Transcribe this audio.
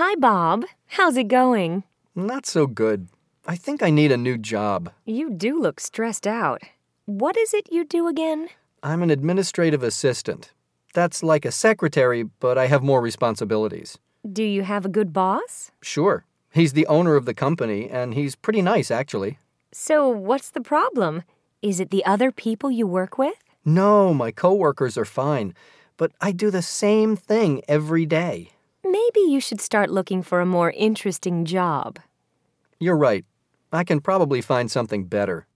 Hi, Bob. How's it going? Not so good. I think I need a new job. You do look stressed out. What is it you do again? I'm an administrative assistant. That's like a secretary, but I have more responsibilities. Do you have a good boss? Sure. He's the owner of the company, and he's pretty nice, actually. So, what's the problem? Is it the other people you work with? No, my coworkers are fine, but I do the same thing every day. Maybe you should start looking for a more interesting job. You're right. I can probably find something better.